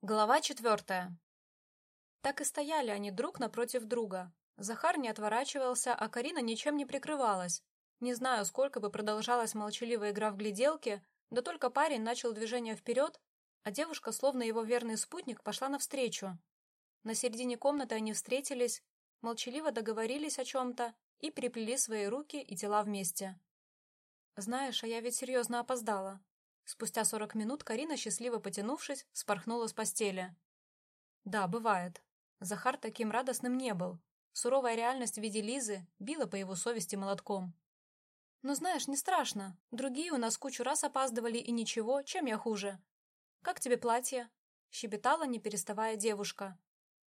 Глава четвертая. Так и стояли они друг напротив друга. Захар не отворачивался, а Карина ничем не прикрывалась. Не знаю, сколько бы продолжалась молчаливая игра в гляделки, да только парень начал движение вперед, а девушка, словно его верный спутник, пошла навстречу. На середине комнаты они встретились, молчаливо договорились о чем-то и переплели свои руки и тела вместе. «Знаешь, а я ведь серьезно опоздала», Спустя сорок минут Карина, счастливо потянувшись, спорхнула с постели. Да, бывает. Захар таким радостным не был. Суровая реальность в виде Лизы била по его совести молотком. «Ну, знаешь, не страшно. Другие у нас кучу раз опаздывали, и ничего, чем я хуже. Как тебе платье?» — щебетала, не переставая девушка.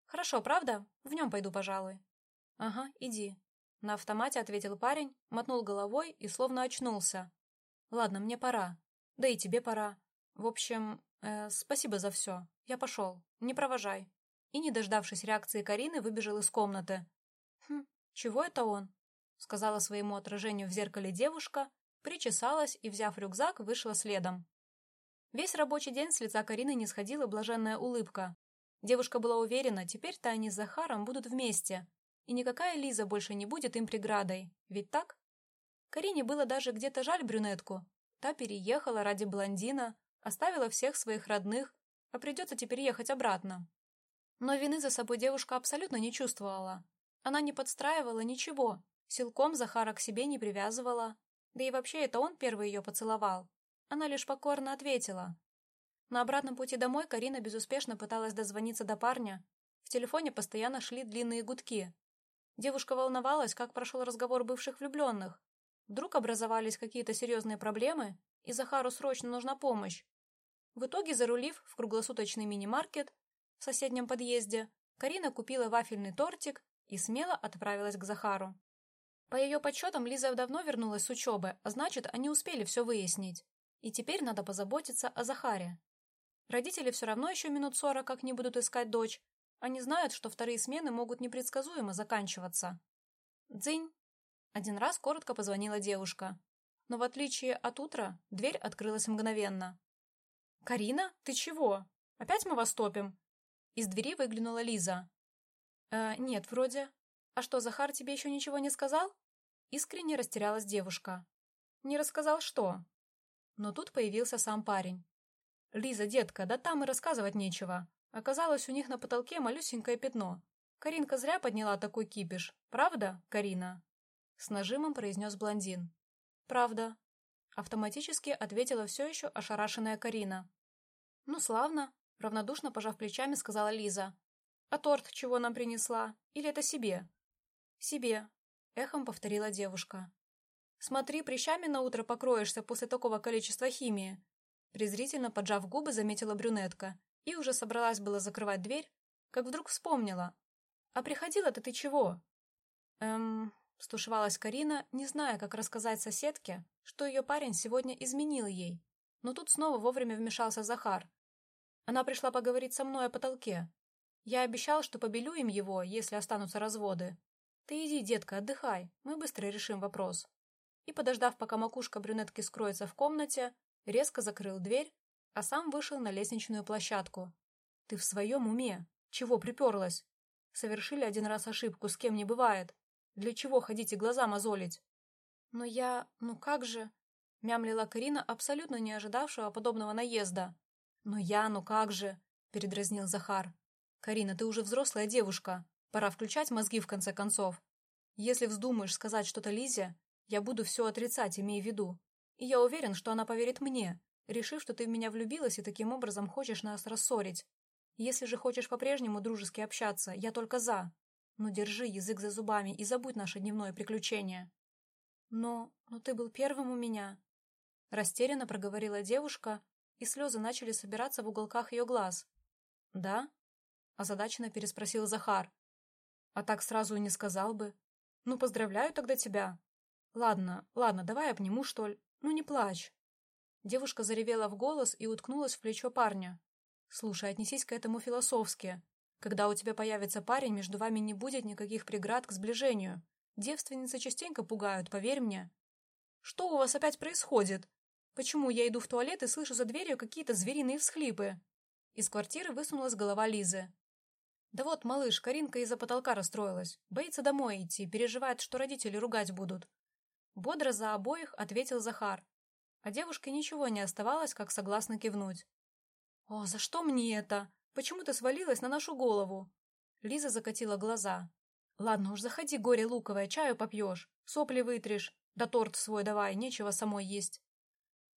«Хорошо, правда? В нем пойду, пожалуй». «Ага, иди». На автомате ответил парень, мотнул головой и словно очнулся. «Ладно, мне пора. Да и тебе пора. В общем, э, спасибо за все. Я пошел. Не провожай. И, не дождавшись реакции Карины, выбежал из комнаты. «Хм, чего это он?» — сказала своему отражению в зеркале девушка, причесалась и, взяв рюкзак, вышла следом. Весь рабочий день с лица Карины не сходила блаженная улыбка. Девушка была уверена, теперь-то они с Захаром будут вместе, и никакая Лиза больше не будет им преградой. Ведь так? Карине было даже где-то жаль брюнетку, Та переехала ради блондина, оставила всех своих родных, а придется теперь ехать обратно. Но вины за собой девушка абсолютно не чувствовала. Она не подстраивала ничего, силком Захара к себе не привязывала. Да и вообще это он первый ее поцеловал. Она лишь покорно ответила. На обратном пути домой Карина безуспешно пыталась дозвониться до парня. В телефоне постоянно шли длинные гудки. Девушка волновалась, как прошел разговор бывших влюбленных, Вдруг образовались какие-то серьезные проблемы, и Захару срочно нужна помощь. В итоге, зарулив в круглосуточный мини-маркет в соседнем подъезде, Карина купила вафельный тортик и смело отправилась к Захару. По ее подсчетам, Лиза давно вернулась с учебы, а значит, они успели все выяснить. И теперь надо позаботиться о Захаре. Родители все равно еще минут сорок как не будут искать дочь. Они знают, что вторые смены могут непредсказуемо заканчиваться. Дзынь! Один раз коротко позвонила девушка. Но в отличие от утра, дверь открылась мгновенно. «Карина, ты чего? Опять мы вас топим?» Из двери выглянула Лиза. «Э, нет, вроде. А что, Захар тебе еще ничего не сказал?» Искренне растерялась девушка. «Не рассказал что?» Но тут появился сам парень. «Лиза, детка, да там и рассказывать нечего. Оказалось, у них на потолке малюсенькое пятно. Каринка зря подняла такой кипиш. Правда, Карина?» С нажимом произнес блондин. «Правда». Автоматически ответила все еще ошарашенная Карина. «Ну, славно», — равнодушно пожав плечами, сказала Лиза. «А торт чего нам принесла? Или это себе?» «Себе», — эхом повторила девушка. «Смотри, прыщами на утро покроешься после такого количества химии», презрительно поджав губы, заметила брюнетка и уже собралась было закрывать дверь, как вдруг вспомнила. «А приходила-то ты чего?» «Эм, Стушевалась Карина, не зная, как рассказать соседке, что ее парень сегодня изменил ей. Но тут снова вовремя вмешался Захар. Она пришла поговорить со мной о потолке. Я обещал, что побелю им его, если останутся разводы. Ты иди, детка, отдыхай, мы быстро решим вопрос. И, подождав, пока макушка брюнетки скроется в комнате, резко закрыл дверь, а сам вышел на лестничную площадку. Ты в своем уме? Чего приперлась? Совершили один раз ошибку, с кем не бывает. Для чего ходите глаза мозолить? Но я... ну как же... Мямлила Карина, абсолютно не ожидавшего подобного наезда. «Но я, ну как же!» — передразнил Захар. «Карина, ты уже взрослая девушка. Пора включать мозги в конце концов. Если вздумаешь сказать что-то Лизе, я буду все отрицать, имея в виду. И я уверен, что она поверит мне, решив, что ты в меня влюбилась и таким образом хочешь нас рассорить. Если же хочешь по-прежнему дружески общаться, я только за. Ну, держи язык за зубами и забудь наше дневное приключение. Но... но ты был первым у меня. Растерянно проговорила девушка, и слезы начали собираться в уголках ее глаз. Да? Озадаченно переспросил Захар. А так сразу и не сказал бы. Ну, поздравляю тогда тебя. Ладно, ладно, давай обниму, что ли. Ну, не плачь. Девушка заревела в голос и уткнулась в плечо парня. Слушай, отнесись к этому философски. Когда у тебя появится парень, между вами не будет никаких преград к сближению. Девственницы частенько пугают, поверь мне. Что у вас опять происходит? Почему я иду в туалет и слышу за дверью какие-то звериные всхлипы? Из квартиры высунулась голова Лизы. «Да вот, малыш, Каринка из-за потолка расстроилась. Боится домой идти, переживает, что родители ругать будут». Бодро за обоих ответил Захар. А девушке ничего не оставалось, как согласно кивнуть. «О, за что мне это? Почему ты свалилась на нашу голову?» Лиза закатила глаза. «Ладно уж, заходи, горе луковое, чаю попьешь, сопли вытрешь, да торт свой давай, нечего самой есть».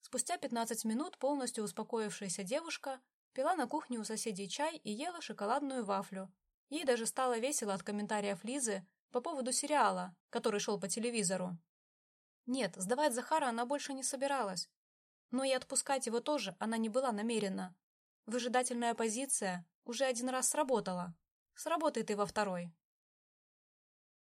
Спустя пятнадцать минут полностью успокоившаяся девушка пила на кухне у соседей чай и ела шоколадную вафлю. Ей даже стало весело от комментариев Лизы по поводу сериала, который шел по телевизору. Нет, сдавать Захара она больше не собиралась. Но и отпускать его тоже она не была намерена. Выжидательная позиция уже один раз сработала. Сработает и во второй.